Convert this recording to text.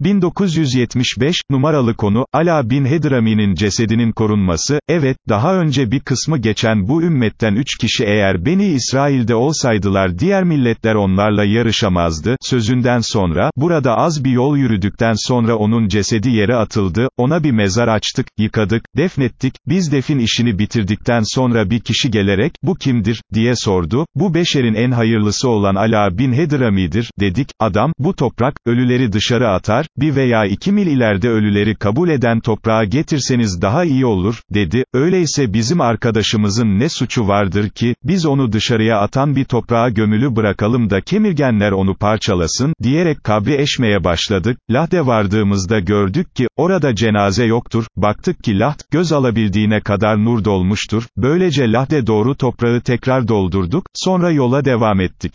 1975, numaralı konu, Ala bin Hedrami'nin cesedinin korunması, evet, daha önce bir kısmı geçen bu ümmetten üç kişi eğer Beni İsrail'de olsaydılar diğer milletler onlarla yarışamazdı, sözünden sonra, burada az bir yol yürüdükten sonra onun cesedi yere atıldı, ona bir mezar açtık, yıkadık, defnettik, biz defin işini bitirdikten sonra bir kişi gelerek, bu kimdir, diye sordu, bu beşerin en hayırlısı olan Ala bin Hedrami'dir, dedik, adam, bu toprak, ölüleri dışarı atar, bir veya iki mil ileride ölüleri kabul eden toprağa getirseniz daha iyi olur, dedi, öyleyse bizim arkadaşımızın ne suçu vardır ki, biz onu dışarıya atan bir toprağa gömülü bırakalım da kemirgenler onu parçalasın, diyerek kabri eşmeye başladık, Lahde vardığımızda gördük ki, orada cenaze yoktur, baktık ki Lahd, göz alabildiğine kadar nur dolmuştur, böylece Lahde doğru toprağı tekrar doldurduk, sonra yola devam ettik.